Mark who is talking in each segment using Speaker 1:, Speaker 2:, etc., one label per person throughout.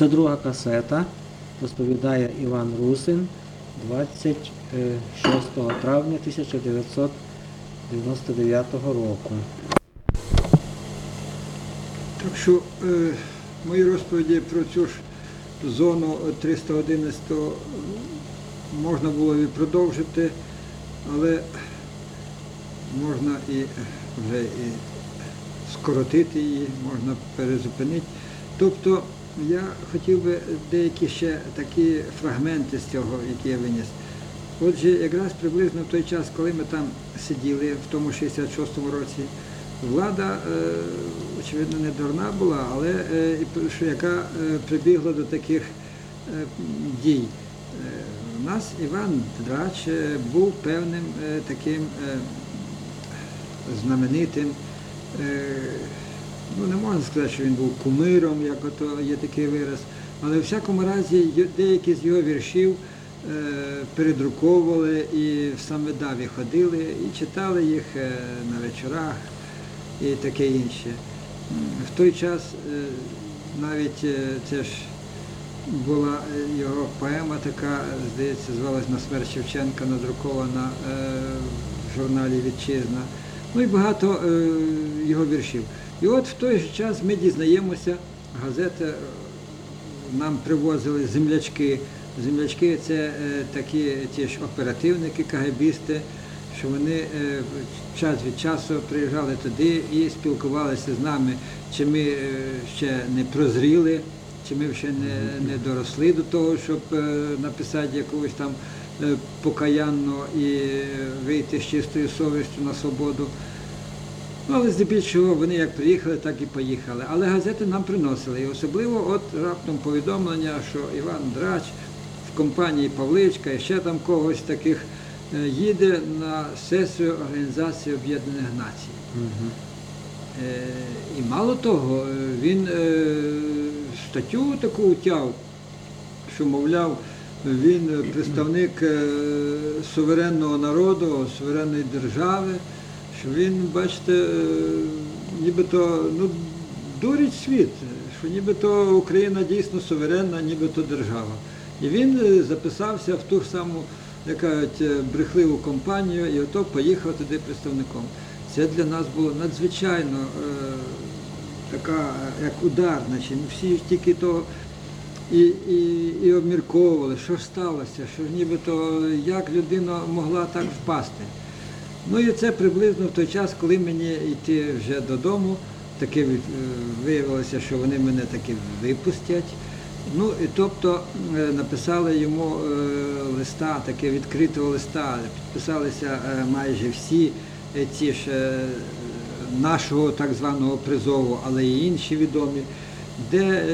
Speaker 1: Це друга касета. Розповідає Іван Русин 26 травня 1999 року.
Speaker 2: Так що е, мої розповіді про цю ж зону 311 можна було і продовжити, але можна і вже і скоротити її, можна перезупинити. Тобто я хотів би деякі ще такі фрагменти з цього, які я виніс. Отже, якраз приблизно в той час, коли ми там сиділи, в тому 66-му році, влада, е, очевидно, не дурна була, але е, що яка е, прибігла до таких дій. У нас Іван Драч був певним таким знаменитим. Ну, не можна сказати, що він був кумиром, як ото є такий вираз, але в всякому разі деякі з його віршів е, передруковували і в самвидаві ходили і читали їх е, на вечорах і таке інше. В той час е, навіть це ж була його поема така, здається, звалась на смерть Шевченка, надрукована в журналі Вітчизна. Ну і багато його віршів. І от в той же час ми дізнаємося, газета е, нам привозили землячки. Землячки це е, такі ті ж оперативники, кагебісти, що вони е, час від часу приїжджали туди і спілкувалися з нами, чи ми ще не прозріли, чи ми ще не, не доросли до того, щоб написати якогось там покаянно і вийти з чистою совістю на свободу. Ну, але здебільшого вони як приїхали, так і поїхали. Але газети нам приносили. І особливо от раптом повідомлення, що Іван Драч в компанії Павличка і ще там когось таких е, їде на сесію Організації Об'єднаних Націй. Е, І мало того, е, він е, статтю таку утяв, що, мовляв, він е, представник е, суверенного народу, суверенної держави, що він, бачите, е, нібито ну, дурить світ, що нібито Україна дійсно суверенна, нібито держава. І він е, записався в ту ж саму, як кажуть, е, брехливу компанію і ото поїхав туди представником. Це для нас було надзвичайно е, така, як удар, ми всі тільки того і, і, і обмірковували, що сталося, що нібито як людина могла так впасти. Ну і це приблизно в той час, коли мені йти вже додому, таки е, виявилося, що вони мене таки випустять. Ну і тобто е, написали йому е, листа, таке відкритого листа, підписалися майже всі ті ж нашого так званого призову, але і інші відомі, де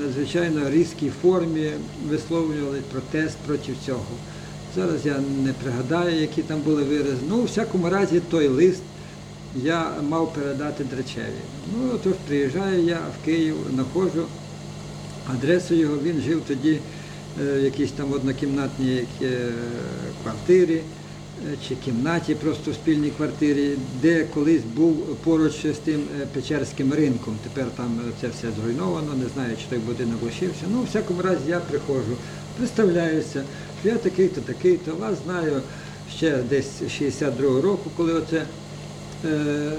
Speaker 2: надзвичайно різкій формі висловлювали протест проти цього. Зараз я не пригадаю, які там були вирази. Ну, у всякому разі, той лист я мав передати Драчеві. Ну, тож приїжджаю я в Київ, знаходжу адресу його. Він жив тоді е, в якійсь там однокімнатній е, квартирі е, чи кімнаті, просто в спільній квартирі, де колись був поруч з тим Печерським ринком. Тепер там це все зруйновано, не знаю, чи той будинок лишився. Ну, у всякому разі, я приходжу, представляюся, я такий-то, такий-то, вас знаю ще десь з 62-го року, коли оце е,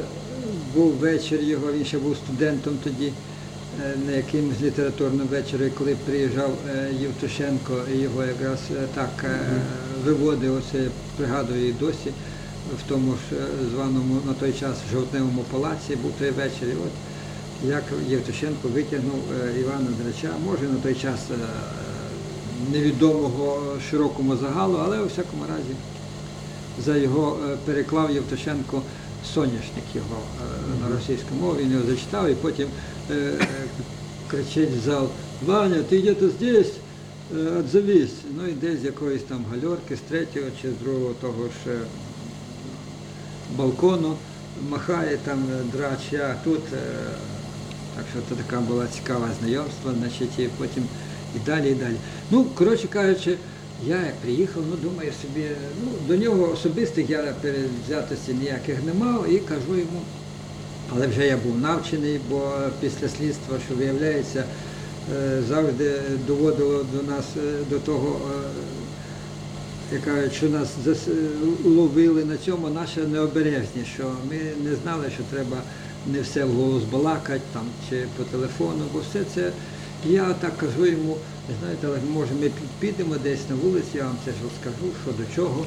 Speaker 2: був вечір його, він ще був студентом тоді, е, на якимось літературному вечорі, коли приїжджав е, Євтушенко і його якраз е, так е, виводив, оце я пригадую і досі, в тому ж е, званому на той час жовтневому палаці був той вечір. І от як Євтушенко витягнув е, Івана Драча, може на той час е, невідомого широкому загалу, але у всякому разі за його е, переклав Євтушенко соняшник його е, на російську мову, він його зачитав і потім е, кричить в зал, Ваня, ти где-то здесь, Е, отзовись. Ну і десь з якоїсь там гальорки, з третього чи з другого того ж балкону махає там драч, я тут. Так що це така була цікава знайомство, значить, і потім і далі, і далі. Ну, коротше кажучи, я приїхав, ну думаю собі, ну до нього особистих я перевзятості ніяких не мав і кажу йому, але вже я був навчений, бо після слідства, що виявляється, е, завжди доводило до нас е, до того, е, як кажуть, що нас ловили на цьому наша необережність, що ми не знали, що треба не все вголос балакати там, чи по телефону, бо все це, я так кажу йому, знаєте, може ми пі- підемо десь на вулиці, я вам це ж розкажу, що до чого,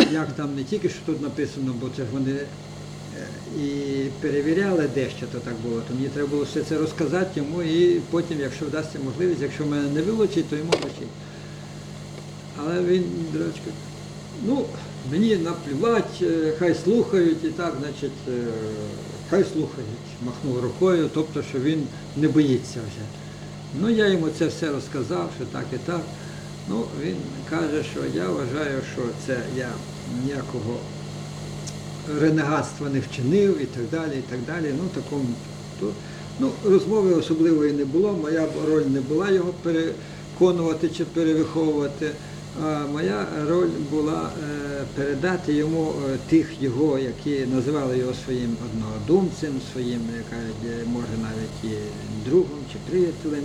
Speaker 2: е, як там не тільки що тут написано, бо це ж вони е, і перевіряли дещо, то так було, то мені треба було все це розказати йому і потім, якщо вдасться можливість, якщо мене не вилучить, то йому вручить. Але він, дурачка, ну, мені наплювать, е, хай слухають і так, значить, хай слухають, махнув рукою, тобто, що він не боїться вже. Ну, я йому це все розказав, що так і так. Ну, він каже, що я вважаю, що це я ніякого ренегатства не вчинив і так далі, і так далі. Ну, такому, то, ну, розмови особливої не було, моя роль не була його переконувати чи перевиховувати. А моя роль була е, передати йому е, тих його, які називали його своїм однодумцем, своїм, як е, може навіть і другом чи приятелем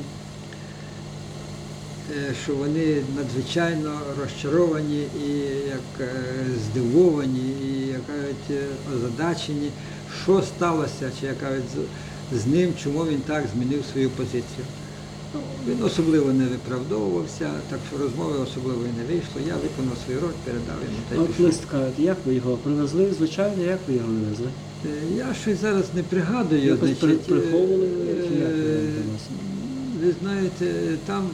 Speaker 2: що вони надзвичайно розчаровані і як е, здивовані, і як кажуть, е, озадачені, що сталося, чи як кажуть, з, ним, чому він так змінив свою позицію. Ну, він особливо не виправдовувався, так що розмови особливо і не вийшло. Я виконав свою роль, передав йому та й
Speaker 1: От лист кажуть, як ви його привезли? Звичайно, як ви його вивезли?
Speaker 2: Е, Я щось зараз не пригадую.
Speaker 1: Якось
Speaker 2: значить, е,
Speaker 1: приховували як ви
Speaker 2: е. Ви знаєте, там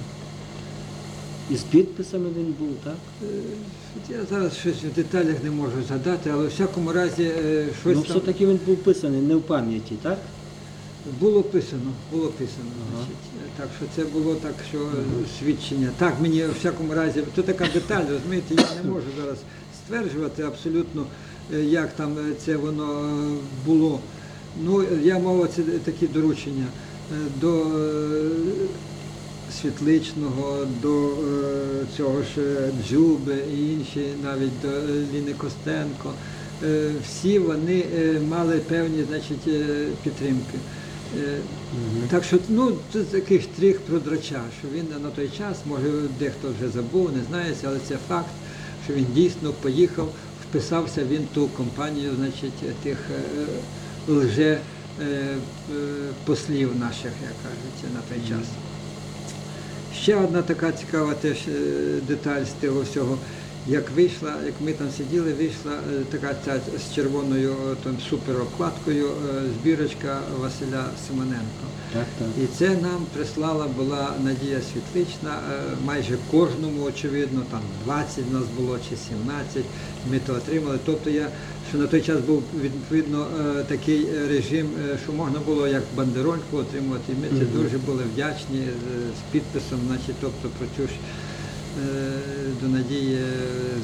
Speaker 1: І з підписами він був, так?
Speaker 2: Е, Я зараз щось в деталях не можу згадати, але в всякому разі е, щось
Speaker 1: Ну,
Speaker 2: там
Speaker 1: все-таки він був писаний не в пам'яті, так?
Speaker 2: було писано, було писано.
Speaker 1: Ага.
Speaker 2: Е, Так що це було так, що е, свідчення. Так, мені в всякому разі, то така деталь, розумієте, я не можу зараз стверджувати абсолютно, як там це воно було. Ну, я мав це такі доручення до Світличного, до е, цього ж Дзюби і інші, навіть до Ліни Костенко. Е, всі вони е, мали певні значить, підтримки. Е, так що ну, це такий штрих про драча, що він на той час, може дехто вже забув, не знає, але це факт, що він дійсно поїхав, вписався він в ту компанію, значить, тих е, лже послів наших, як кажуть, на той час. Ще одна така цікава теж е, деталь з того всього. Як вийшла, як ми там сиділи, вийшла е, така ця з червоною е, там суперобкладкою е, збірочка Василя Симоненко.
Speaker 1: Так, так.
Speaker 2: І це нам прислала була Надія Світлична, майже кожному, очевидно, там 20 в нас було чи 17, ми то отримали. Тобто я, що на той час був відповідно такий режим, що можна було як бандерольку отримувати. І ми це дуже були вдячні з підписом, значить, тобто про цю ж до Надії е,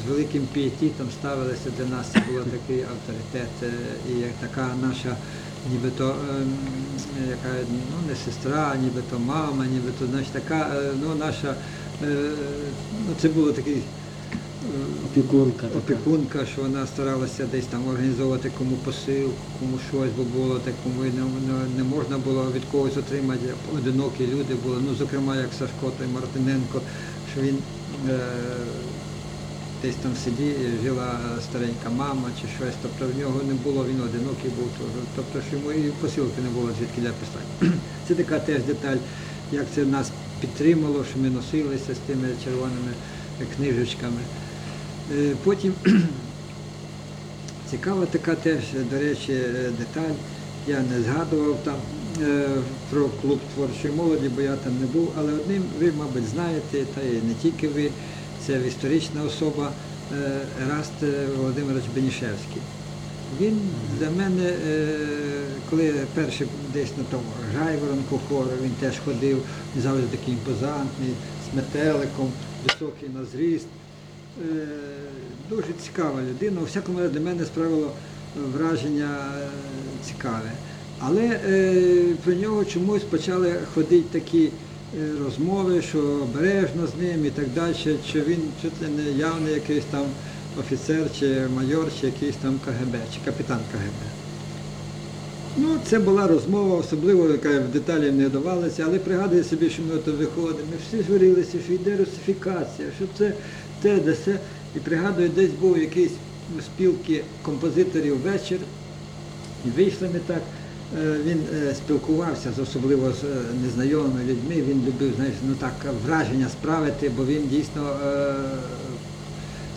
Speaker 2: з великим пієтітом ставилися для нас. Це був такий авторитет е, і як така наша нібито ем, яка ну не сестра, нібито мама, нібито значить, така е, ну, наша, е, ну це було такий е,
Speaker 1: Опікунка така.
Speaker 2: опікунка, що вона старалася десь там організовувати кому посилку, кому щось, бо було так, кому не, не, не можна було від когось отримати, одинокі люди були, ну зокрема як Сашко той Мартиненко, що він е, десь там сиді, жила старенька мама чи щось, тобто в нього не було, він одинокий був, тобто що йому і посилки не було звідки для писати. Це така теж деталь, як це нас підтримало, що ми носилися з тими червоними книжечками. Е, Потім цікава така теж, до речі, е, деталь. Я не згадував там е, про клуб творчої молоді, бо я там не був, але одним ви, мабуть, знаєте, та і не тільки ви, це історична особа е, Ераст е, Володимирович Бенішевський. Він для мене, е, коли перший десь на тому Жайворонку хору, він теж ходив, завжди такий імпозантний, з метеликом, високий на зріст. Е, Дуже цікава людина. У всякому для мене справило враження е, цікаве. Але е, про нього чомусь почали ходити такі е, розмови, що обережно з ним і так далі, що він чуть ли не явний якийсь там офіцер чи майор, чи якийсь там КГБ, чи капітан КГБ. Ну, це була розмова, особливо, яка в деталі не давалася, але пригадую собі, що ми ото виходимо, ми всі журилися, що йде русифікація, що це те, де все. І пригадую, десь був якийсь у спілки композиторів вечір, і вийшли ми так. Е, Він е, спілкувався з особливо з е, незнайомими людьми. Він любив, знаєш, ну так враження справити, бо він дійсно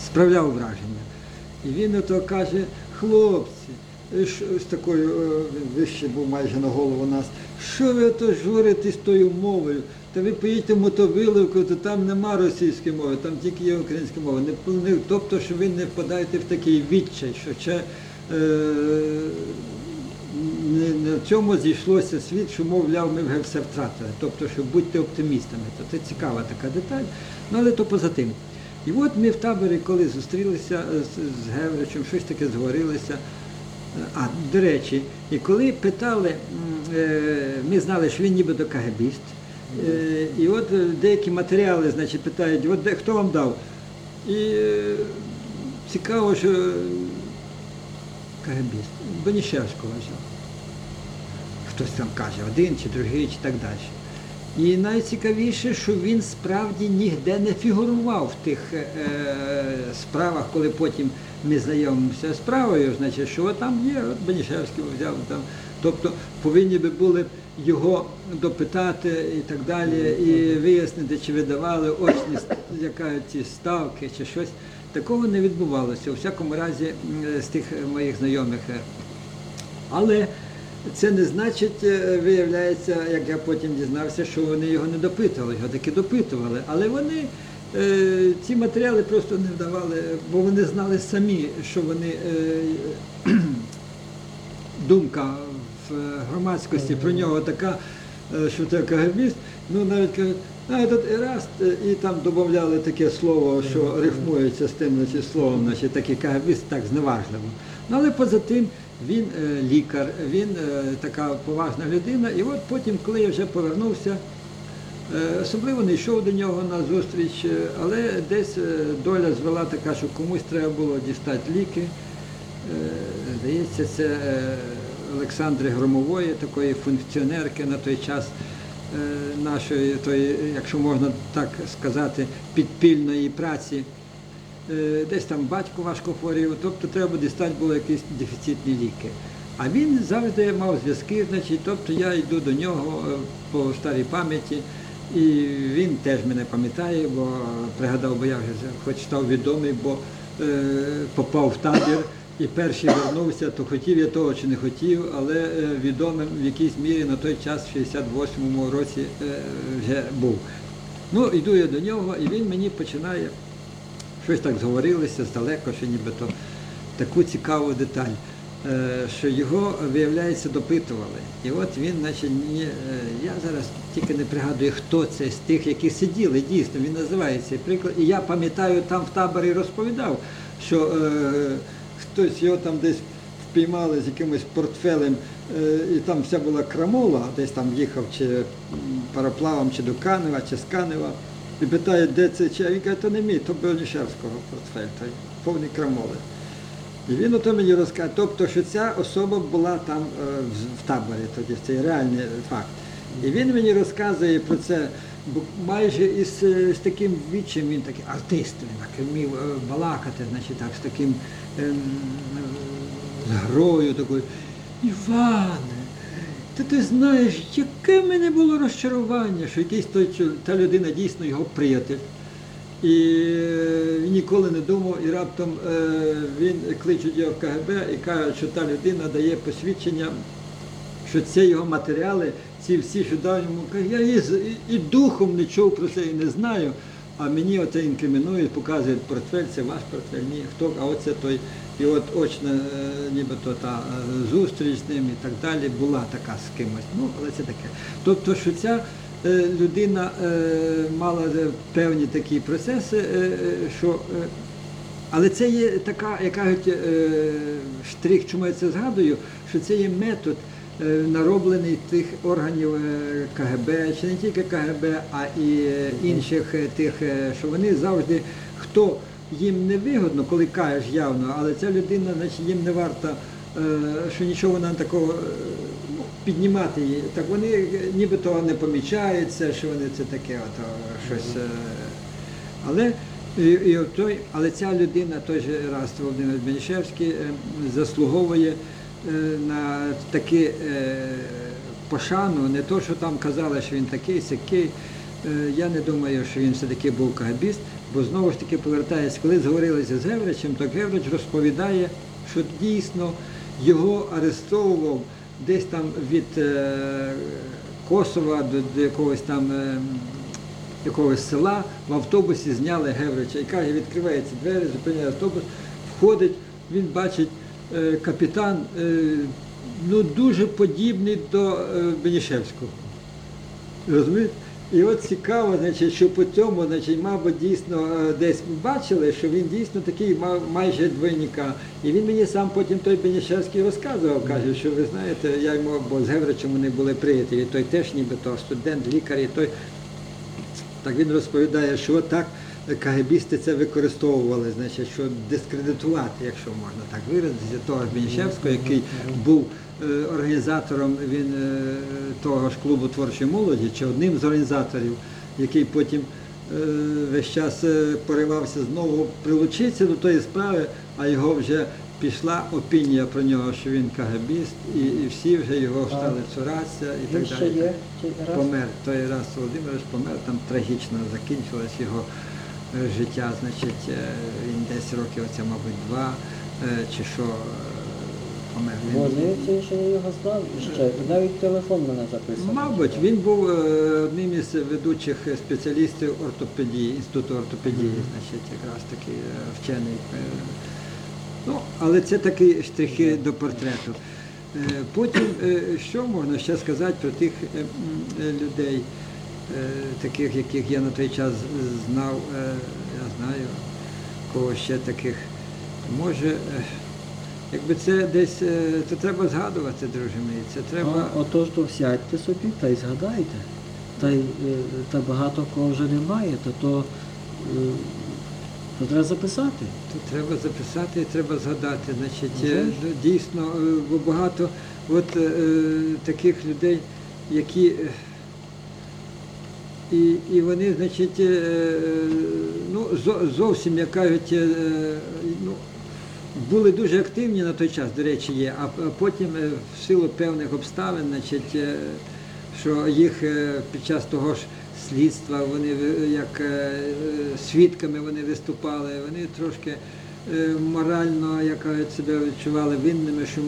Speaker 2: справляв враження. І він ото каже, хлопці, з такою, вище був майже на голову нас, що ви ото журитесь тою мовою? Та ви поїдьте в мотовиливку, то там нема російської мови, там тільки є українська мова. Не- тобто, що ви не впадаєте в такий відчай, що ще, е, не, в цьому зійшлося світ, що, мовляв, ми вже все втратили. Тобто, що будьте оптимістами. Це цікава така деталь, ну але то поза тим. І от ми в таборі, коли зустрілися з, Гевричем, щось таке зговорилися. А, до речі, і коли питали, е, ми знали, що він нібито КГБіст, е, і от деякі матеріали, значить, питають, от хто вам дав? І е, цікаво, що е, КГБіст, Бонішевського взяв. Хтось там каже, один чи другий, чи так далі. І найцікавіше, що він справді ніде не фігурував в тих е, справах, коли потім ми знайомимося з справою, значить, що там є, от взяв там. Тобто повинні би були його допитати і так далі, і вияснити, чи видавали очні яка ці ставки чи щось. Такого не відбувалося, у всякому разі, з тих моїх знайомих. але це не значить, е, виявляється, як я потім дізнався, що вони його не допитували, його таки допитували. Але вони е, ці матеріали просто не вдавали, бо вони знали самі, що вони е, думка в громадськості про нього така, що це КГБіст, ну навіть кажуть, а этот Ераст, і там додавали таке слово, що рифмується з тим значить, словом, значить, такий КГБіст, так зневажливо. Ну але поза тим він е, лікар, він е, така поважна людина. І от потім, коли я вже повернувся, Е, Особливо не йшов до нього на зустріч, е, але десь е, доля звела така, що комусь треба було дістати ліки. Е, Здається, це е, Олександри Громової, такої функціонерки на той час нашої, тої, якщо можна так сказати, підпільної праці. Е, Десь там батько важко хворів, тобто треба дістати було якісь дефіцитні ліки. А він завжди мав зв'язки, значить, тобто я йду до нього е, по старій пам'яті, і він теж мене пам'ятає, бо пригадав, бо я вже хоч став відомий, бо е, попав в табір і перший вернувся, то хотів я того чи не хотів, але е, відомим в якійсь мірі на той час, в 68-му році, е, вже був. Ну, йду я до нього, і він мені починає щось так зговорилися здалеко, що нібито таку цікаву деталь, е, що його, виявляється, допитували. І от він, значить, ні, я зараз тільки не пригадую, хто це з тих, які сиділи, дійсно, він називає цей приклад. І я пам'ятаю, там в таборі розповідав, що е, хтось його там десь впіймали з якимось портфелем, е, і там вся була крамола, десь там їхав чи пароплавом, чи до Канева, чи з Канева. І питає, де це чи, він каже, то не мій, то Бронішевського портфель, той повний крамоли. І він ото мені розказує, тобто, що ця особа була там е, в таборі тоді, це реальний факт. І він мені розказує про це, бо майже із, е, з таким відчим, він такий артист, він так вмів е, балакати, значить так, з таким ем, з грою такою. Іване, та ти знаєш, яке в мене було розчарування, що якийсь той та людина дійсно його приятель. І е, він ніколи не думав, і раптом він кличуть його в КГБ і кажуть, що та людина дає посвідчення, що це його матеріали, ці всі, йому, каже, я і, і, духом чув про це і не знаю. А мені оце інкримінують, показують портфель, це ваш портфель, ні, хто, а оце той. І от очна, е, нібито та е, зустріч з ним і так далі була така з кимось. Ну, але це таке. Тобто, що ця е, людина мала певні такі процеси, що. але це є така, як кажуть, штрих, чому я це згадую, що це є метод нароблений тих органів е, КГБ, чи не тільки КГБ, а і е, інших е, тих, е, що вони завжди, хто їм не вигодно, коли кажеш явно, але ця людина, значить, їм не варта е, що нічого вона такого е, ну, піднімати її. Так вони е, нібито не помічаються, що вони це таке, ото щось. е, Але, і, і той, але ця людина, той же раз Володимир Бенішевський, е, заслуговує е, на такі е, пошану, не то, що там казали, що він такий, сякий. Е, Я не думаю, що він все-таки був кагабіст, бо знову ж таки повертається, коли зговорилися з Гевричем, то Геврич розповідає, що дійсно його арестовував десь там від е, Косова до, якогось там е, якогось села, в автобусі зняли Геврича. І каже, відкриваються двері, зупиняє автобус, входить, він бачить е, капітан, е, ну дуже подібний до е, Бенішевського. Розумієте? І от цікаво, значить, що по цьому, значить, мабуть, дійсно е, десь бачили, що він дійсно такий мав майже двойника. І він мені сам потім той Бенішевський розказував, каже, що ви знаєте, я йому, бо з Гевричем вони були приятелі, той теж нібито студент, лікар, і той так він розповідає, що так КГБісти це використовували, значить, що дискредитувати, якщо можна так виразитися, того Бенішевського, який був е, організатором він е, того ж клубу творчої молоді, чи одним з організаторів, який потім е, весь час поривався знову прилучитися до тої справи, а його вже пішла опінія про нього, що він КГБіст, і, і всі вже його стали цуратися і так далі. Помер. Той раз Володимирович помер, там трагічно закінчилось його життя. Значить, е, він десь років, оце, мабуть, два е, чи що е, помер. Він-
Speaker 1: Вони ще я його знав ще. Навіть телефон мене записав.
Speaker 2: Мабуть, він був е, одним із ведучих спеціалістів ортопедії, інституту ортопедії, значить, якраз такий е, вчений. е. Ну, але це такі штрихи до портрету. Е, Потім, е, що можна ще сказати про тих е, м, е, людей, е, таких, яких я на той час знав, е, я знаю, кого ще таких. Може, е, якби це десь, е, це треба згадувати, друже мій, це треба.
Speaker 1: А, отож, то сядьте собі та й згадайте. Та, й, е, та багато кого вже немає, то, то, е, то треба записати.
Speaker 2: Тут треба записати і треба згадати. Значить, е, дійсно, е, бо багато от, е, таких людей, які е, і, і вони, значить, е, ну, зовсім, як кажуть, е, ну, були дуже активні на той час, до речі, є, а потім е, в силу певних обставин, значить, що їх під час того ж слідства вони як свідками вони виступали, вони трошки морально, як кажуть, себе відчували винними, що е,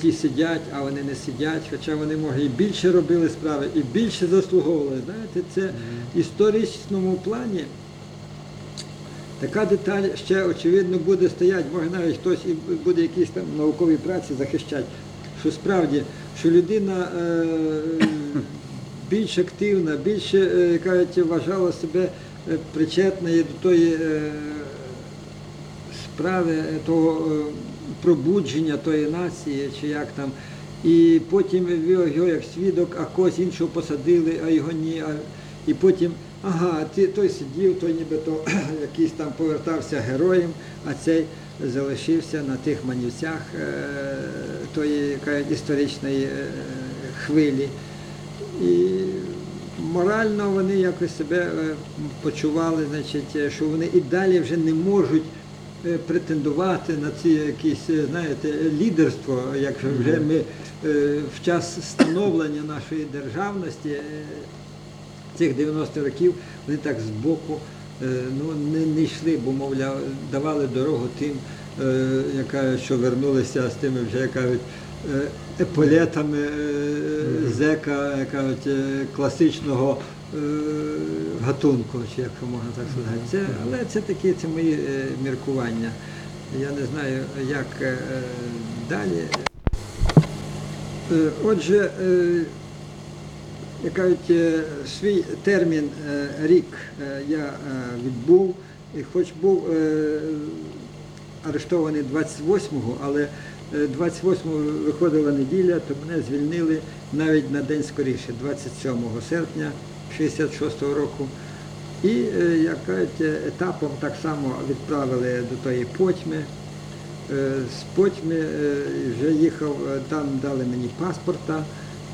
Speaker 2: ті сидять, а вони не сидять, хоча вони може і більше робили справи, і більше заслуговували. Знаєте, це в історичному плані. Така деталь ще, очевидно, буде стояти, може навіть хтось і буде якісь там наукові праці захищати, що справді, що людина е, більш активна, більше, е, кажуть, вважала себе е, причетною до тої е, справи, е, того е, пробудження тої нації, чи як там. І потім його як свідок, а когось іншого посадили, а його ні. А, і потім, ага, той сидів, той нібито якийсь там повертався героєм, а цей залишився на тих манівцях е, тої яка, історичної е, хвилі. І морально вони якось себе е, почували, значить, що вони і далі вже не можуть претендувати на ці якісь, е, знаєте, лідерство, як вже ми е, в час становлення нашої державності е, цих 90 років вони так збоку е, ну, не, не йшли, бо, мовляв, давали дорогу тим, е, яка, що вернулися з тими вже, як кажуть, е, еполетами е, зека, як кажуть, е, класичного е, гатунку, чи як можна так сказати. Це, але це такі це мої е, міркування. Я не знаю, як е, далі. Е, Отже, е, як кажуть, е, свій термін е, рік е, я е, відбув, і хоч був е, арештований 28-го, але е, 28-го виходила неділя, то мене звільнили навіть на день скоріше, 27 серпня 66-го року. І, е, як кажуть, етапом так само відправили до тої потьми. Е, з Потьми е, вже їхав, там дали мені паспорта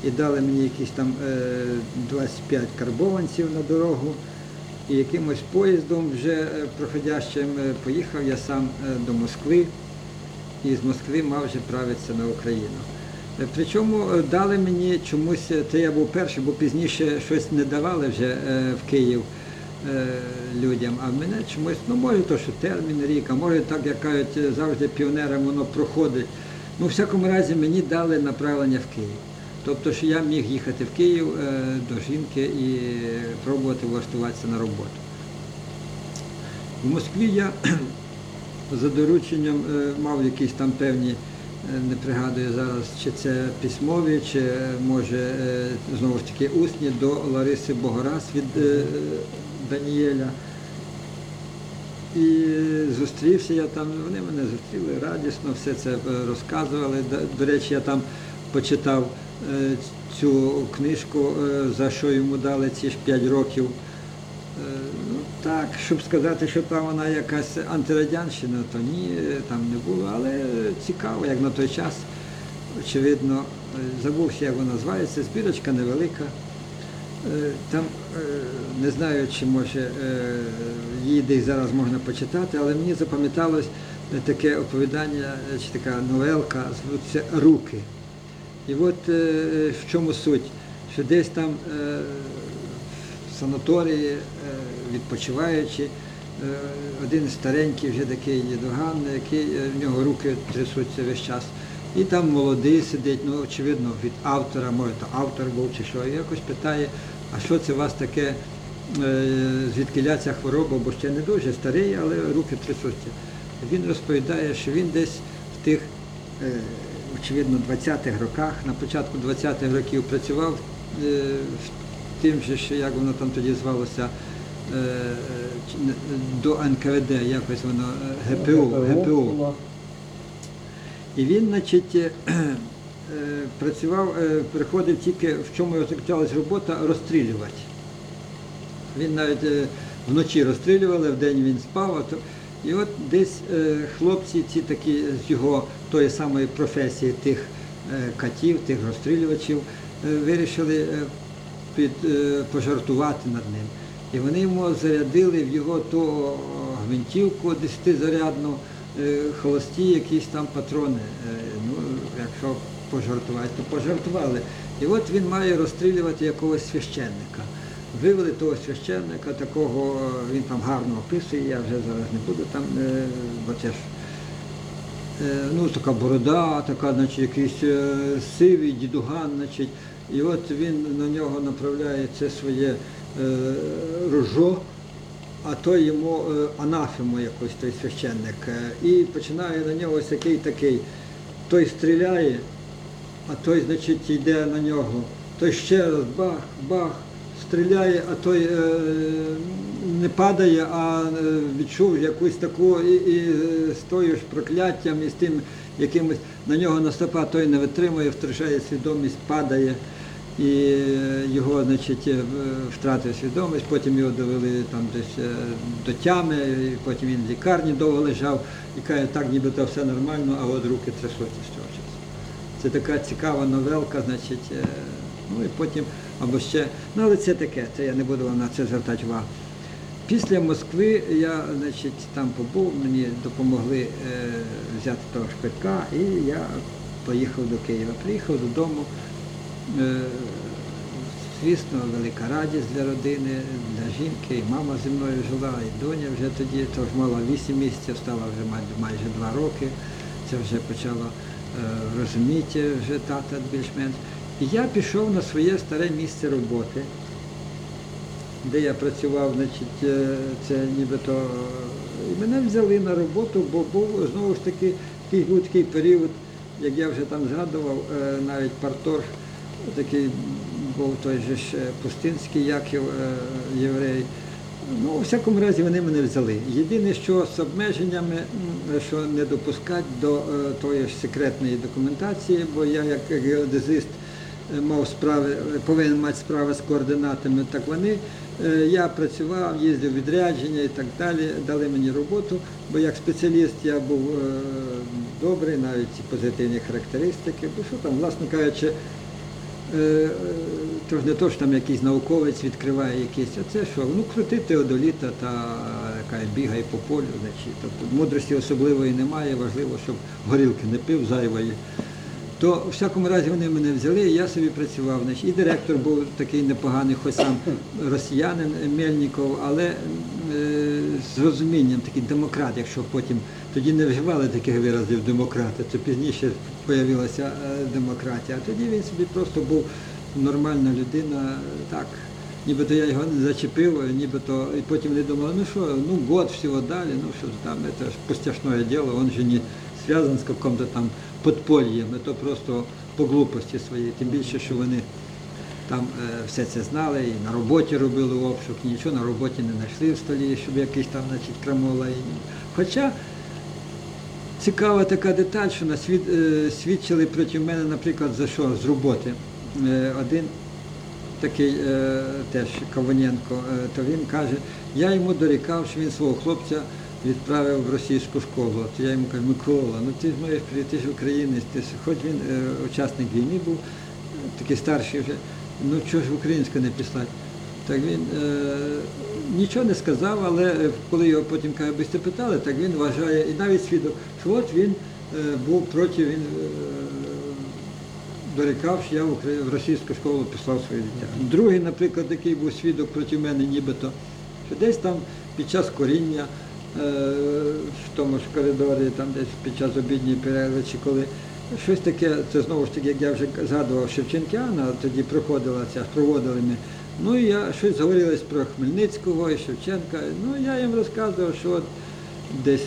Speaker 2: і дали мені якісь там е, 25 карбованців на дорогу. І якимось поїздом вже проходящим поїхав я сам до Москви і з Москви мав вже правитися на Україну. Е, Причому е, дали мені чомусь, е, це я був перший, бо пізніше щось не давали вже в Київ людям, а мене чомусь, ну може то, що термін рік, а може так, як кажуть, завжди піонерам воно проходить. Ну, в всякому разі, мені дали направлення в Київ. Тобто, що я міг їхати в Київ до жінки і пробувати влаштуватися на роботу. В Москві я за дорученням мав якісь там певні, не пригадую зараз, чи це письмові, чи е, може е, знову ж таки усні до Лариси Богораз від е, Даніеля. І зустрівся я там, вони мене зустріли радісно, все це е, розказували. До, речі, я там почитав е, цю книжку, е, за що йому дали ці ж 5 років. Е, Ну, так, щоб сказати, що там вона якась антирадянщина, то ні, там не було, але цікаво, як на той час, очевидно, е, забувся, як вона називається, збірочка невелика. Е, Там не знаю, чи може її десь зараз можна почитати, але мені запам'яталось таке оповідання, чи така новелка, звуться Руки. І от в чому суть, що десь там санаторії, е, відпочиваючи, е, один старенький, вже такий дідуган, який е, в нього руки трясуться весь час. І там молодий сидить, ну очевидно, від автора, може то автор був чи що, і якось питає, а що це у вас таке, звідки ця хвороба, бо ще не дуже старий, але руки трясуться. Він розповідає, що він десь в тих, очевидно, 20-х роках, на початку 20-х років працював в тим же, що як воно там тоді звалося, е, е, до НКВД, якось воно е, ГПУ, ГПУ. І він, значить, працював, приходив тільки, в чому його заключалась робота, розстрілювати. Він навіть вночі розстрілювали, вдень він спав. І от десь хлопці, ці такі з його тої самої професії, тих катів, тих розстрілювачів, вирішили під, е, пожартувати над ним. І вони йому зарядили в його ту гвинтівку 10-зарядну, е, холості якісь там патрони. Е, Ну, якщо пожартувати, то пожартували. І от він має розстрілювати якогось священника. Вивели того священника, такого, він там гарно описує, я вже зараз не буду там, бо це ж ну, така борода, така, значить, якийсь сивий дідуган, значить, і от він на нього направляє це своє е, ружо, а той йому е, анафему якось той священник. Е, І починає на нього ось такий такий. Той стріляє, а той, значить, йде на нього. Той ще раз бах, бах, стріляє, а той е, не падає, а відчув якусь таку і, і з тою ж прокляттям, і з тим якимось на нього наступа, той не витримує, втрачає свідомість, падає. І його, значить, е, втратив свідомість, потім його довели там десь е, до тями, і потім він в лікарні довго лежав і каже, так нібито все нормально, а от руки трясуться з цього часу. Це така цікава новелка, значить, е, ну і потім, або ще, ну але це таке, це я не буду вам на це звертати увагу. Після Москви я значить, там побув, мені допомогли е, взяти того швидка, і я поїхав до Києва. Приїхав додому. Е, звісно, велика радість для родини, для жінки, і мама зі мною жила, і доня вже тоді, тож мала 8 місяців, стала вже майже 2 роки. Це вже почала е, розуміти вже тата більш-менш. І я пішов на своє старе місце роботи, де я працював, значить, е, це нібито. І мене взяли на роботу, бо був знову ж таки такий період, як я вже там згадував, навіть парторг такий був той же ж Пустинський Яків, е, єврей. Ну, у всякому разі вони мене взяли. Єдине, що з обмеженнями, що не допускати до е, тої ж секретної документації, бо я як геодезист е, мав справи, повинен мати справи з координатами, так вони Я працював, їздив відрядження і так далі, дали мені роботу, бо як спеціаліст я був добрий, навіть позитивні характеристики. Бо що там, власне кажучи, е, е, то ж не то, що там якийсь науковець відкриває якийсь, а це що? Ну, крути теодоліта та яка бігає по полю, значить. Тобто мудрості особливої немає, важливо, щоб горілки не пив зайвої. То в всякому разі вони мене взяли, і я собі працював. І директор був такий непоганий, хоч сам росіянин Мельніков, але е, з розумінням, такий демократ, якщо потім тоді не вживали таких виразів демократи, це пізніше з'явилася е, демократія. А тоді він собі просто був нормальна людина, так. Нібито я його не зачепив, нібито, і потім вони думали, ну що, ну год всього далі, ну що там, це ж пустяшное дело, он же не зв'язан з каким-то там подпольем, це просто по глупості своїй, тим більше, що вони там е, все це знали і на роботі робили обшук, і нічого на роботі не знайшли в столі, щоб якийсь там, значить, крамола. Хоча цікава така деталь, що на свід, е, свідчили проти мене, наприклад, за що? З роботи. Е, один такий теж Кавоненко, то він каже, я йому дорікав, що він свого хлопця відправив в російську школу. То я йому кажу, Микола, ну ти ж маєш прийти, ти ж українець, ти ж, хоч він е, учасник війни був, такий старший вже, ну чого ж в українську не післати? Так він е, нічого не сказав, але е, коли його потім ви питали, так він вважає, і навіть свідок, що от він е, був проти, він е, дорікав, що я в, в російську школу післав своє дитя. Другий, наприклад, який був свідок проти мене, нібито, що десь там під час коріння, в тому ж коридорі, там десь під час обідньої перерви, чи коли щось таке, це знову ж таки, як я вже згадував, Шевченкіана, тоді проходила ця, проводили ми. Ну і я щось говорилось про Хмельницького і Шевченка. Ну я їм розказував, що от десь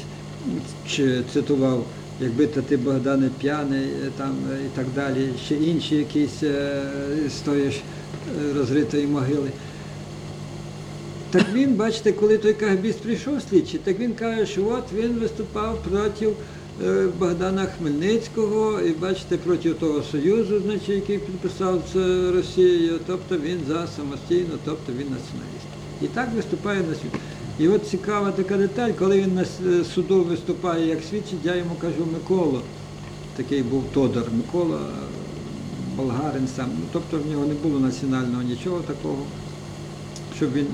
Speaker 2: чи цитував, якби то ти Богдане п'яний е, там е, і так далі, ще інші якісь е, е, розритої могили. Так він, бачите, коли той кагбіст прийшов слідчий, так він каже, що от він виступав проти е, Богдана Хмельницького і бачите, проти того Союзу, значить, який підписав з Росією, тобто він за самостійно, тобто він націоналіст. І так виступає на світ. І от цікава така деталь, коли він на е, суду виступає як свідчить, я йому кажу Микола, такий був Тодор Микола, болгарин сам, ну, тобто в нього не було національного нічого такого щоб він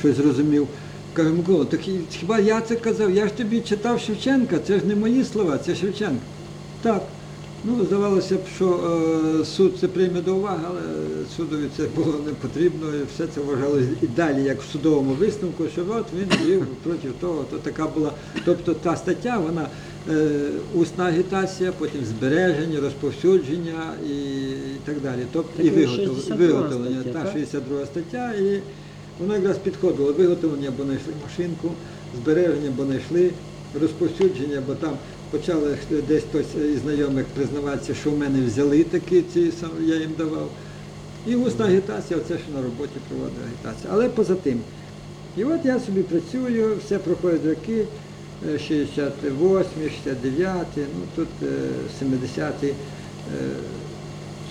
Speaker 2: щось зрозумів. Каже, Микола, так хіба я це казав? Я ж тобі читав Шевченка, це ж не мої слова, це Шевченка. Так. Ну, здавалося б, що е, суд це прийме до уваги, але судові це було не потрібно, і все це вважалося і далі, як в судовому висновку, що от він діяв проти того, то така була. Тобто та стаття, вона е, усна агітація, потім збереження, розповсюдження і, і так далі. Тобто і виготовлення, виготовлення
Speaker 1: стаття,
Speaker 2: та, 62 стаття, і воно якраз підходило. Виготовлення, бо знайшли машинку, збереження, бо знайшли, розповсюдження, бо там почали десь хтось із знайомих признаватися, що в мене взяли такі ці я їм давав. І усна агітація, оце що на роботі проводить агітація. Але поза тим. І от я собі працюю, все проходить роки, е, 68, 69, ну тут е, 70-ті, е,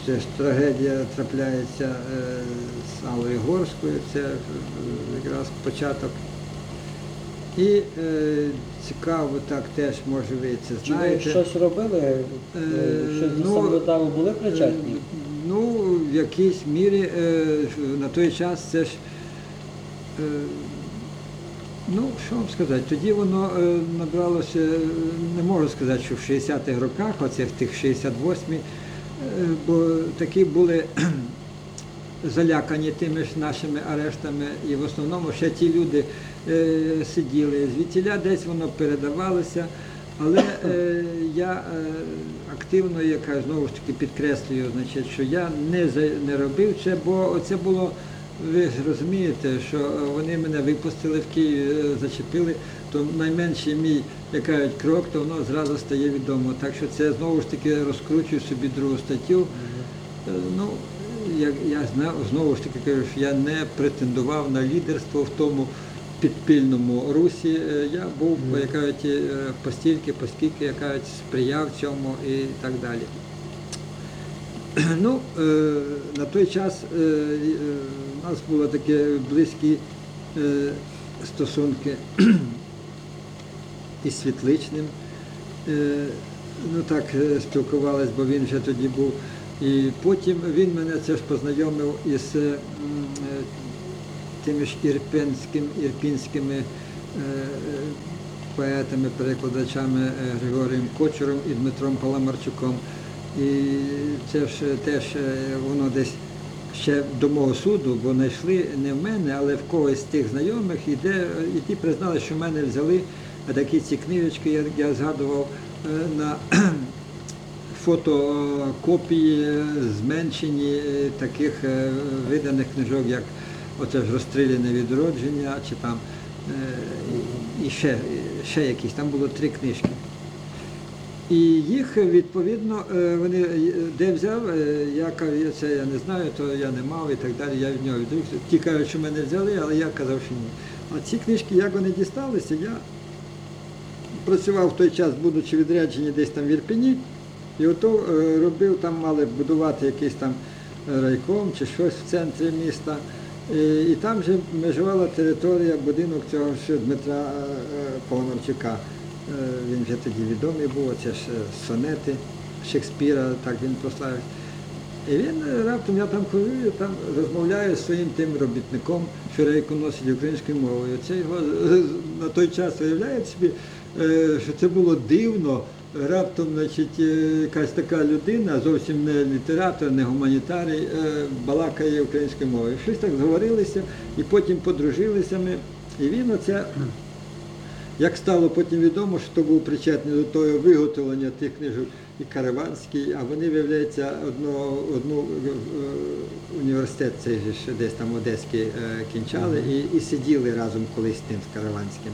Speaker 2: це ж трагедія трапляється е, з Аллою Горською, це е, якраз початок. І е, цікаво так теж, може ви це
Speaker 1: Чи ви щось робили?
Speaker 2: Е,
Speaker 1: Щось
Speaker 2: ну,
Speaker 1: самодаву були причетні?
Speaker 2: Ну, в якійсь мірі е, на той час це ж, е, ну, що вам сказати, тоді воно набралося, не можу сказати, що в 60-х роках, оце в тих 68 е, бо такі були залякані тими ж нашими арештами, і в основному ще ті люди е, сиділи. Звідтіля десь воно передавалося. Але е, я е, активно, я кажу, знову ж таки підкреслюю, значить, що я не, не робив це, бо це було, ви ж розумієте, що е, вони мене випустили в Київ, е, зачепили, то найменший мій, як кажуть, крок, то воно зразу стає відомо. Так що це знову ж таки розкручую собі другу статтю. Е, Ну, я, я знову ж таки кажу, що я не претендував на лідерство в тому підпільному русі. Е, Я був, як кажуть, е, постільки, поскільки, як кажуть, сприяв цьому і так далі. Ну, на той час у нас були такі близькі стосунки із Світличним. Е, ну так е, спілкувались, бо він вже тоді був. І потім він мене це ж познайомив із е, тими ж ірпінським, ірпінськими поетами, перекладачами Григорієм Кочуром і Дмитром Паламарчуком. І це ж теж воно десь ще до мого суду, бо знайшли не в мене, але в когось з тих знайомих, і, де, і ті признали, що мене взяли такі ці книжечки, я, я згадував е, на фотокопії зменшені е, таких е, виданих книжок, як оце ж розстріляне відродження, чи там е, і- ще, ще якісь. Там було три книжки. І їх відповідно е, вони е, де взяв, е, я кажу, це я не знаю, то я не мав і так далі. Я від нього відрікся. Ті кажуть, що мене взяли, але я казав, що ні. А ці книжки, як вони дісталися, я працював в той час, будучи відряджені десь там в Ірпені, і ото е, робив там, мали будувати якийсь там райком чи щось в центрі міста. І, і там же межувала територія, будинок цього ж Дмитра е, Паламарчука. Е, Він вже тоді відомий був, це ж сонети Шекспіра, так він прославився. І він раптом, я там хожу, там розмовляю з своїм тим робітником, що рейку носить українською мовою. Це його на той час виявляє собі, це було дивно. Раптом, значить, е, якась така людина, зовсім не літератор, не гуманітарій, е, балакає українською мовою. Щось так зговорилися і потім подружилися ми. І він оце як стало потім відомо, що був причетний до того виготовлення тих книжок і Караванський, а вони, виявляється, одну е, університет цей ж десь там одеський е, кінчали і, і сиділи разом колись з тим з Караванським,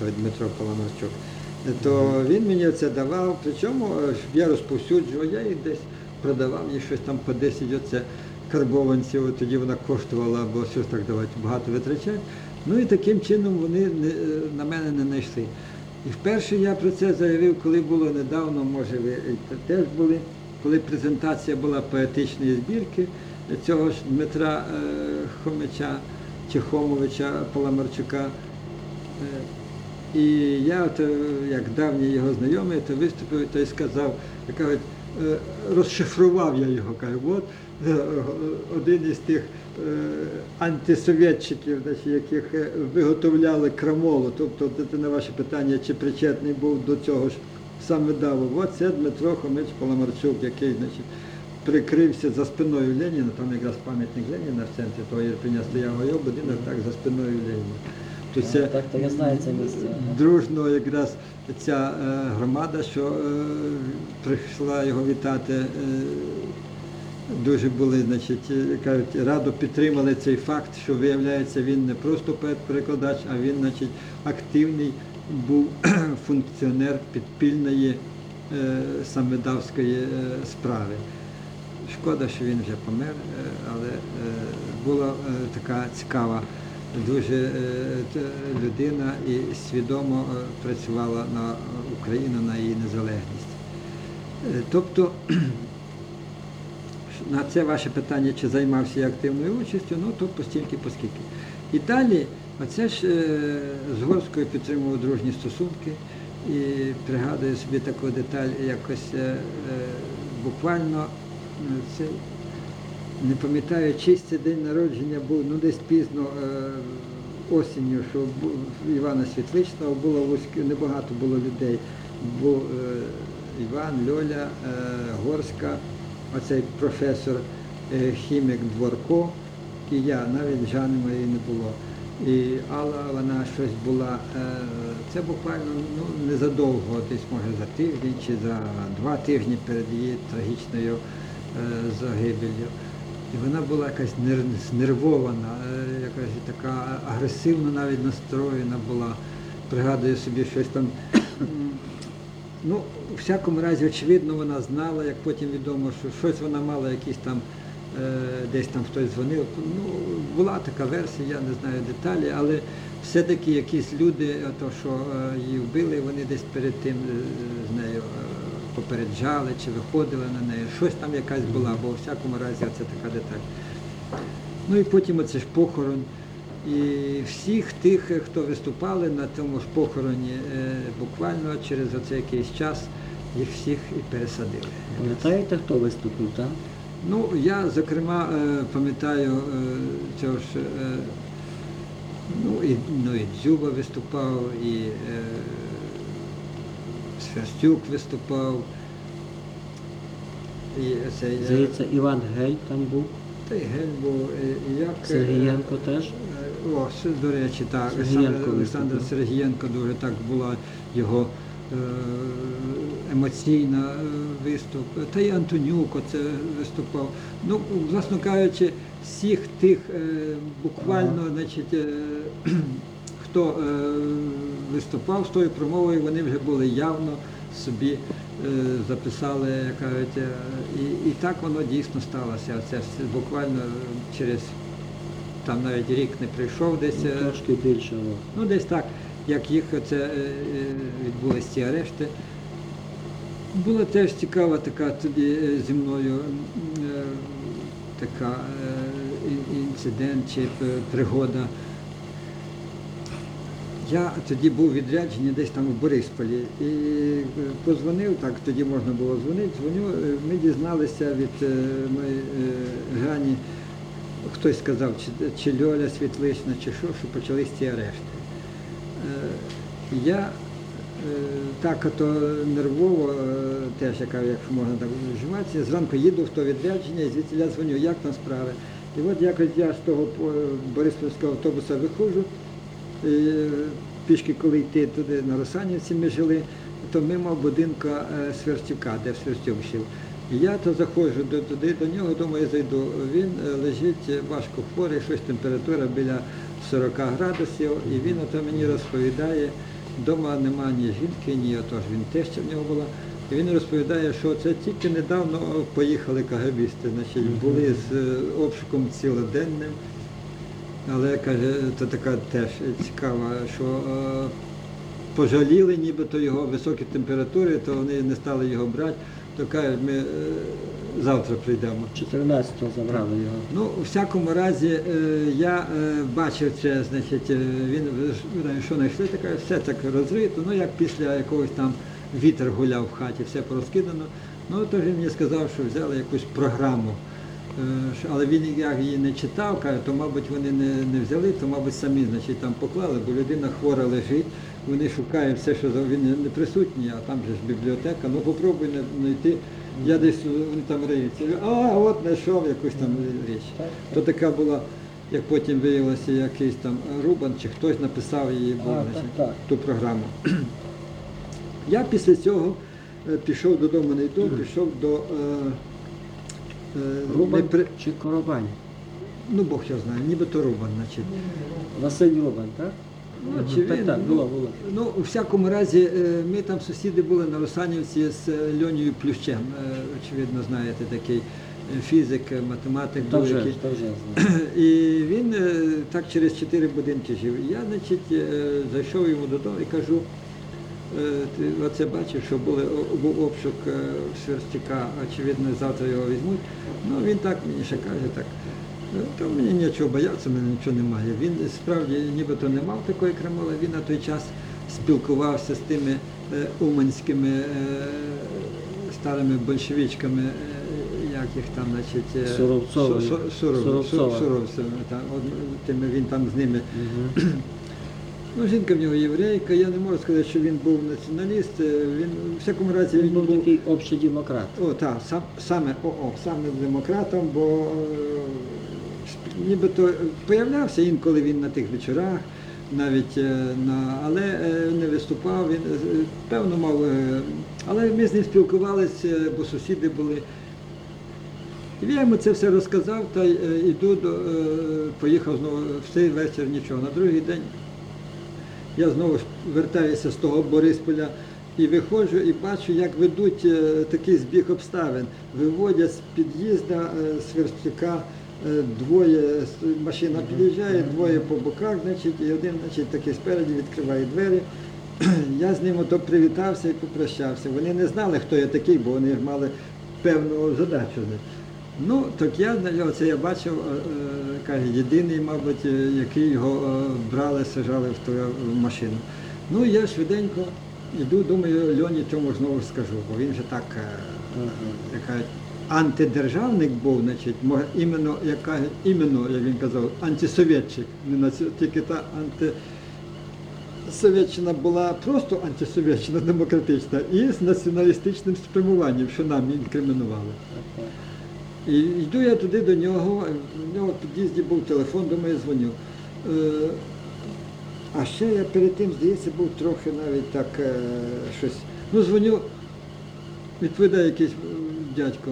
Speaker 2: той Дмитро Паламарчук. То він мені це давав, причому е, я розповсюджував, я їх десь продавав, їй щось там по 10 оце карбованців, тоді вона коштувала, бо щось так давати багато витрачати. Ну і таким чином вони е, на мене не знайшли. І вперше я про це заявив, коли було недавно, може ви теж були, коли презентація була поетичної збірки цього ж Дмитра е, Хомича чи Хомовича Паламарчука. І я, от, е, як давній його знайомий, то виступив то й сказав, кажуть, е, розшифрував я його, кажу, от е, один із тих антисовєтчиків, яких виготовляли крамолу, тобто це на ваше питання, чи причетний був до цього ж саме даву. От це Дмитро Хомич Паламарчук, який значить, прикрився за спиною Леніна, там якраз пам'ятник Леніна в центрі того Єрпеня стояв, а його будинок так за спиною Леніна. То це
Speaker 1: Так, то я знаю це місце.
Speaker 2: дружно якраз ця е, громада, що е, прийшла його вітати, е, дуже були, значить, кажуть, радо підтримали цей факт, що виявляється, він не просто поет-перекладач, а він, значить, активний був функціонер підпільної самедавської справи. Шкода, що він вже помер, але була така цікава дуже е, людина і свідомо е, працювала на Україну, на її незалежність. Е, Тобто на це ваше питання, чи займався я активною участю, ну то постільки, поскільки. І далі, оце ж з Горською підтримував дружні стосунки і пригадую собі таку деталь, якось буквально е, це не пам'ятаю, це день народження був, ну десь пізно е, осінню, що Івана Світличного було вузьке, небагато було людей. Був е, Іван, Льоля, е, Горська, оцей професор, хімік Дворко, і я, навіть Жани моєї не було. І Алла, вона щось була, це буквально ну, незадовго, десь може за тиждень чи за два тижні перед її трагічною загибелью. І вона була якась знервована, е, якась така агресивно навіть настроєна була. Пригадую собі щось там. Ну, у всякому разі, очевидно, вона знала, як потім відомо, що щось вона мала якісь там, е, десь там хтось дзвонив. Ну, була така версія, я не знаю деталі, але все-таки якісь люди, то, що е, її вбили, вони десь перед тим з нею попереджали, чи виходили на неї. Щось там якась була, бо у всякому разі це така деталь. Ну і потім оце ж похорон. І всіх тих, е, хто виступали на тому ж похороні, е, буквально через оцей якийсь час їх всіх і пересадили.
Speaker 1: Пам'ятаєте, хто виступив там?
Speaker 2: Ну, я, зокрема, е, пам'ятаю цього ж, ну, і, ну, і Дзюба виступав, і е, виступав. І цей, е,
Speaker 1: Здається, Іван Гель там був,
Speaker 2: та й Гель був, і, як... е,
Speaker 1: Сергієнко теж.
Speaker 2: О, до речі, так.
Speaker 1: Сергієнко
Speaker 2: Саме Олександр
Speaker 1: виступив.
Speaker 2: Сергієнко дуже так була його е, емоційна виступ. Та й Антонюк оце виступав. Ну, власно кажучи, всіх тих буквально, значить, е, хто е, виступав з тою промовою, вони вже були явно собі е, записали, як кажуть, е, і, і так воно дійсно сталося. Це буквально через там навіть рік не прийшов десь.
Speaker 1: Ну, Трошки більше.
Speaker 2: Ну, десь так, як їх це відбулись ці арешти. Була теж цікава така тоді зі мною така інцидент чи пригода. Я тоді був відряджений десь там у Борисполі і е, позвонив, так тоді можна було дзвонити, дзвоню, е, ми дізналися від е, моєї Гані, хтось сказав, чи, чи Льоля Світлична, чи що, що почались ці арешти. Я так ото нервово, теж яка, якщо можна так вживатися, зранку їду в то відрядження і звідси я дзвоню, як там справи. І от якось я з того Бориспільського автобуса виходжу, пішки коли йти туди на Росанівці ми жили, то мимо будинка е, Сверстюка, де Сверстюк жив. І я то заходжу до, туди, до нього, думаю, зайду. Він е, лежить е, важко хворий, щось температура біля 40 градусів, і він ото мені розповідає, вдома нема ні жінки, ні отож він теща в нього була. І він розповідає, що це тільки недавно поїхали кагабісти, значить, були з е, обшуком цілоденним. Але каже, це така теж цікава, що е, пожаліли нібито його високі температури, то вони не стали його брати, то кажуть, ми е, завтра прийдемо.
Speaker 1: 14-го забрали його.
Speaker 2: Ну, у всякому разі, е, я е, бачив це, значить, е, він е, що знайшли, таке, все так розрито, ну як після якогось там вітер гуляв в хаті, все порозкидано. Ну, то він мені сказав, що взяли якусь програму. Е, Але він як її не читав, каже, то, мабуть, вони не, не взяли, то, мабуть, самі значить, там поклали, бо людина хвора лежить, вони шукають все, що за- він не присутній, а там же ж бібліотека, ну попробуй знайти. Я десь вони там риються. А, от знайшов якусь там річ. То така була, як потім виявилося, якийсь там Рубан чи хтось написав її був,
Speaker 1: А,
Speaker 2: значить,
Speaker 1: так, так.
Speaker 2: ту програму. Я після цього е, пішов додому, не йду, пішов до. Е,
Speaker 1: Рубан
Speaker 2: при-
Speaker 1: чи Коробань?
Speaker 2: Ну, Бог його знає, нібито Рубан, значить.
Speaker 1: Василь Рубан, так?
Speaker 2: Ну, чи
Speaker 1: так,
Speaker 2: він,
Speaker 1: так,
Speaker 2: ну,
Speaker 1: було, було.
Speaker 2: Ну, у всякому разі, е, ми там сусіди були на Росанівці з е, Льонією Плющем. Очевидно, знаєте, такий фізик, математик
Speaker 1: Та вже,
Speaker 2: який.
Speaker 1: та вже знаю.
Speaker 2: І він так через чотири будинки жив. Я, значить, зайшов йому додому і кажу, ти оце бачив, що були, був обшук е, Сверстюка, очевидно, завтра його візьмуть. Ну, він так мені ще каже, так. «Е, То мені нічого боятися, мене нічого немає. Він справді нібито не мав такої крамоли, він на той час спілкувався з тими е, уманськими е, старими большевичками, е, як їх там, значить, е,
Speaker 1: Суровцовою.
Speaker 2: Су- Су- Суров-
Speaker 1: Суровцова.
Speaker 2: Там, от, тими, він там з ними.
Speaker 1: Мгм.
Speaker 2: Ну, жінка в нього єврейка, я не можу сказати, що він був націоналіст, е, він в всякому разі
Speaker 1: Він
Speaker 2: він
Speaker 1: був такий общий демократ.
Speaker 2: О, так, сам, саме, о, о, саме демократом, бо е, нібито появлявся інколи він на тих вечорах, навіть е, на, але е, не виступав, він е, певно мав, е, але ми з ним спілкувалися, бо сусіди були. І я йому це все розказав та й до, е, поїхав знову в цей вечір нічого. На другий день я знову ж вертаюся з того Борисполя і виходжу і бачу, як ведуть е, такий збіг обставин. Виводять з під'їзда е, Сверстюка е, двоє, машина під'їжджає, двоє по боках, значить, і один значить, такий спереді відкриває двері. я з ним ото привітався і попрощався. Вони не знали, хто я такий, бо вони мали певну задачу. Ну, так я це я бачив, е, е, каже, єдиний, мабуть, е, який його брали, сажали в ту машину. Ну, я швиденько йду, думаю, Льоні цьому знову скажу, бо він же так, як кажуть, антидержавник був, значить, може, іменно, як кажуть, іменно, як він казав, антисовєтчик, тільки та анти. Совєтщина була просто антисовєтщина демократична і з націоналістичним спрямуванням, що нам інкримінували. І йду я туди до нього, в нього в під'їзді був телефон, думаю, дзвоню. Е, а ще я перед тим, здається, був трохи навіть так е, щось. Ну, дзвоню, відповідає якийсь е, дядько.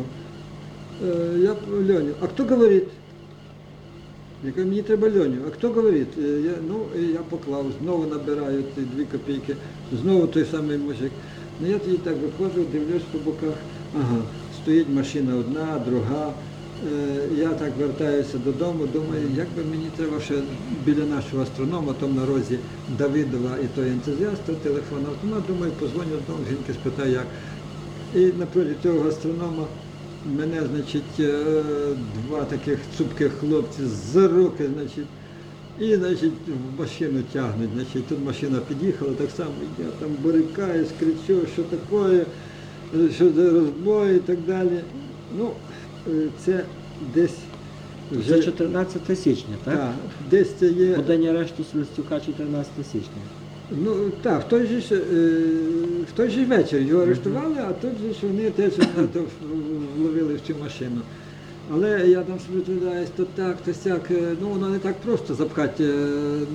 Speaker 2: Я Льоню, а хто говорить? Я кажу, мені треба Льоню, а хто говорить? Я, ну, я поклав, знову набираю ті дві копійки, знову той самий мужик. Ну я тоді так виходжу, дивлюсь по боках, ага, стоїть машина одна, друга. Е, Я так вертаюся додому, думаю, як би мені треба ще біля нашого астронома, там на розі Давидова і той ентузіаста, телефон автомат, думаю, позвоню додому, жінки спитаю, як. І напроти цього астронома мене, значить, е, два таких цупких хлопці за руки, значить, і, значить, в машину тягнуть. Значить, тут машина під'їхала, так само я там борикаюсь, кричу, що таке, що за розбой і так далі. Ну, е, це десь вже
Speaker 1: Це 14 січня, так?
Speaker 2: так, десь це є.
Speaker 1: По день арешту Слестюка 14 січня.
Speaker 2: Ну так, в той же ж, е, в той же вечір його арештували, а тут же ж вони теж вловили в цю машину. Але я там собі відповідаюсь, то так, то сяк, е, ну воно не так просто запхати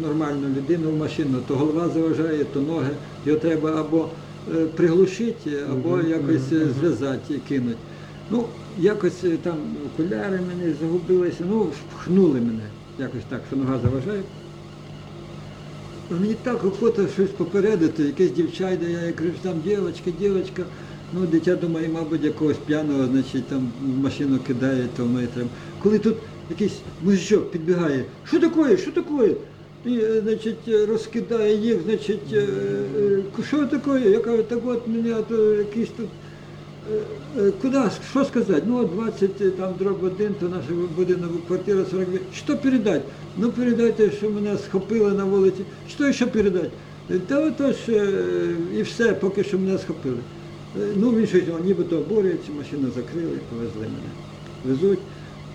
Speaker 2: нормальну людину в машину, то голова заважає, то ноги, його треба або приглушити, або
Speaker 1: Мгм,
Speaker 2: якось е, зв'язати і кинути. Ну, якось е, там окуляри мене загубилися, ну, впхнули мене, якось так, що нога заважає. Мені так охота щось попередити, якесь дівчайда, я кажу, там дівчинка, дівчинка. Ну, дитя думає, мабуть, якогось п'яного, значить, там в машину кидає, то і треба. Коли тут якийсь мужичок підбігає, що таке, що таке? І, е, значить, е, розкидає їх, значить, е, що таке? Я кажу, так от мене то якийсь тут. Куди, що сказати? Ну, 20 е, там дроб 1, то наша будинок квартира 42. Що передати? Ну передайте, що мене схопили на вулиці. Що ще передати? Та отож і все, поки що мене схопили. Ну, він щось нібито обурюється, машину закрили, повезли мене. Везуть,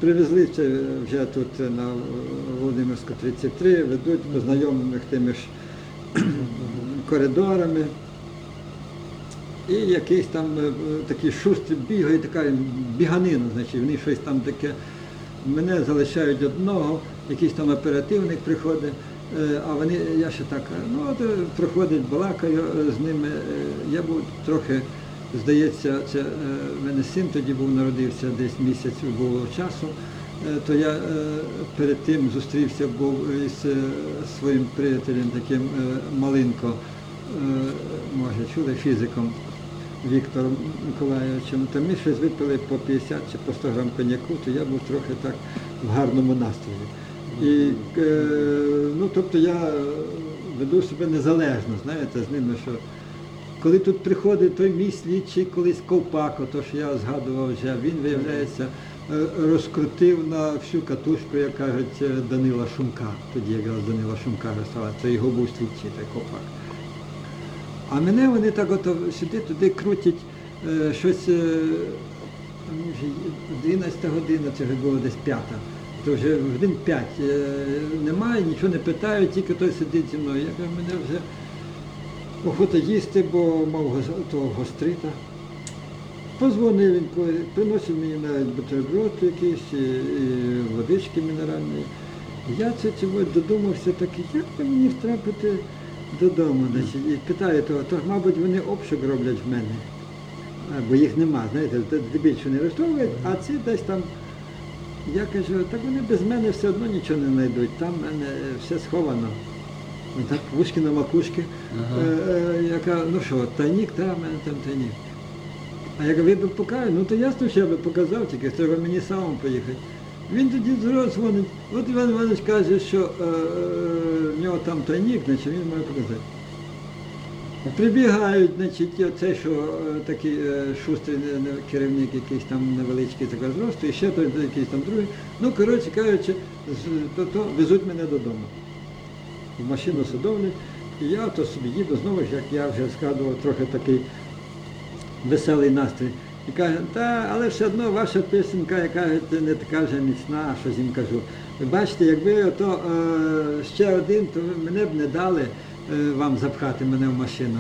Speaker 2: привезли це е, вже тут е, на Володимирську 33, ведуть по знайомих тими ж коридорами. І якийсь там е, такий шустрий бігає, така біганина, значить, вони щось там таке. Мене залишають одного, якийсь там оперативник приходить, а вони, я ще так, ну от проходить, балакаю з ними. Я був трохи, здається, це е, в мене син тоді був народився, десь місяць було часу. Е, То я е, перед тим зустрівся був із своїм приятелем таким Малинко, може, чули фізиком. Віктором Миколаївичем, то ми щось випили по 50 чи по 100 грам коньяку, то я був трохи так в гарному настрої. І, ну, тобто я веду себе незалежно, знаєте, з ними, що коли тут приходить той мій слідчий, колись ковпак, то що я згадував вже, він, виявляється, е, розкрутив на всю катушку, як кажуть, е, Данила Шумка. Тоді якраз Данила Шумка розставав, це його був слідчий той ковпак. А мене вони так от сюди-туди крутять е, щось, е, мені 11 година, це вже було десь п'ята. То вже годин п'ять. Немає, нічого не питають, тільки той сидить зі мною. Я кажу, мене вже охота їсти, бо мав того гострита. Позвонив він, приносив мені навіть бутерброд якийсь, і, водички мінеральної. Я це цього додумався таки, як би мені втрапити додому. Значить, і питаю того, то мабуть, вони обшук роблять в мене. Бо їх нема, знаєте, більше не арештовують, а ці десь там. Я кажу, так вони без мене все одно нічого не знайдуть, там в мене все сховано. Ну, Так, вушки на макушки.
Speaker 1: Ага.
Speaker 2: Е, е, я ну що, тайнік, та в мене там тайнік. А я кажу, ви б покажете, ну то ясно, що я би показав, тільки треба мені самому поїхати. Він тоді дзвонить, от Іван Іванович каже, що е, е, в нього там тайнік, значить він має показати. Прибігають, значить, і оцей, що е, такий е, шустрий не- не- керівник, якийсь там невеличкий такого зросту, і ще той якийсь там другий. Ну, коротше кажучи, з- то, то везуть мене додому. В машину садовлять, і я то собі їду, знову ж, як я вже згадував, трохи такий веселий настрій. І каже, та, але все одно ваша пісенька, яка не така вже міцна, щось їм кажу. Бачите, якби ото е, ще один, то мене б не дали е, вам запхати мене в машину.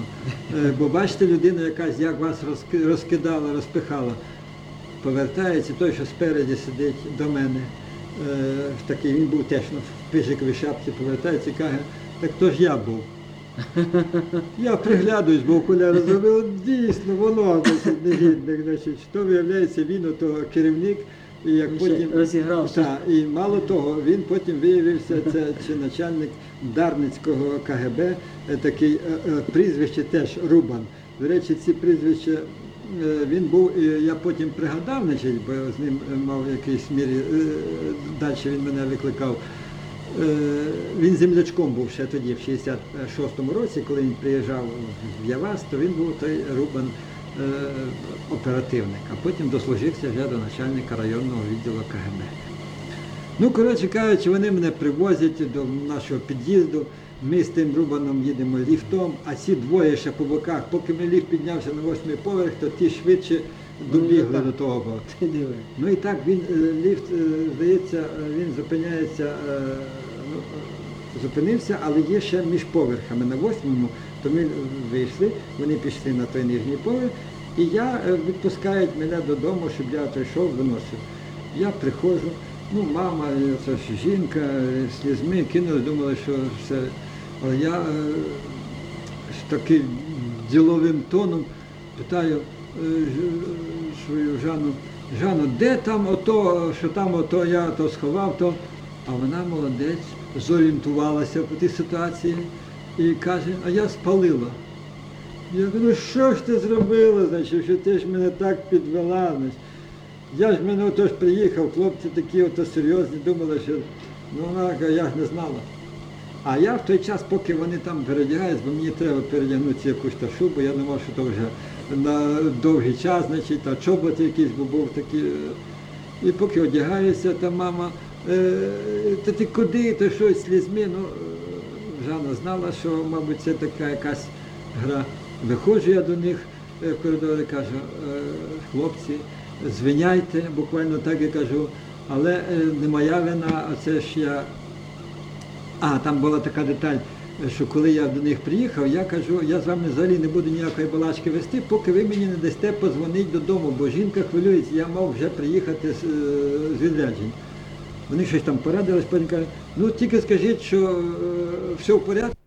Speaker 2: Е, бо бачите, людина якась як вас розкидала, розпихала. Повертається той, що спереді сидить до мене. Е, такий, він був теж ну, в шапці, повертається і каже, так то ж я був. Я приглядуюсь, бо окуляри зробив, дійсно, воно, значить, негідник, значить, то виявляється він, ото керівник, і як
Speaker 1: Він
Speaker 2: потім
Speaker 1: розігрався.
Speaker 2: Так, і мало того, він потім виявився, це чи начальник Дарницького КГБ, е, такий е, е, прізвище теж Рубан. До речі, ці прізвища він був, я потім пригадав, значить, бо я з ним мав якийсь мірі, далі він мене викликав. Е, Він землячком був ще тоді, в 66-му році, коли він приїжджав в Явас, то він був той Рубан е, оперативник, а потім дослужився вже до начальника районного відділу КГБ. Ну, коротше кажучи, вони мене привозять до нашого під'їзду. Ми з тим Рубаном їдемо ліфтом, а ці двоє ще по боках, поки ми ліфт піднявся на восьмий поверх, то ті швидше добігли
Speaker 1: так.
Speaker 2: до того.
Speaker 1: Ти диви.
Speaker 2: Ну і так він е, ліфт, е, здається, е, він зупиняється, е, ну, е, зупинився, але є ще між поверхами на восьмому, то ми вийшли, вони пішли на той нижній поверх, і я е, відпускають мене додому, щоб я той йшов, виносив. Я приходжу, ну мама, е, це ж жінка, е, слізьми кинули, думали, що все. Але я е, з таким діловим тоном питаю свою Жанну, Жанну, де там ото, що там ото я то сховав, то. А вона молодець, зорієнтувалася по тій ситуації і каже, а я спалила. Я кажу, ну що ж ти зробила, значить, що ти ж мене так підвела. Значить. Я ж мене отож приїхав, хлопці такі ото серйозні, думали, що ну вона я ж не знала. А я в той час, поки вони там передягаються, бо мені треба передягнути якусь та шубу, я думав, що то вже на довгий час, значить, та чоботи якісь, бо був такий. е, І поки одягаюся, та мама, е, та ти куди, то щось слізьми. Ну, е, Жанна знала, що, мабуть, це така якась гра. Виходжу я до них в коридорі, кажу, «Е, хлопці, звиняйте, буквально так я кажу, але не моя вина, а це ж я а, там була така деталь, що коли я до них приїхав, я кажу, я з вами взагалі не буду ніякої балачки вести, поки ви мені не дасте позвонити додому, бо жінка хвилюється, я мав вже приїхати з, е, з відряджень. Вони щось там порадились, потім кажуть, ну тільки скажіть, що е, все в порядку.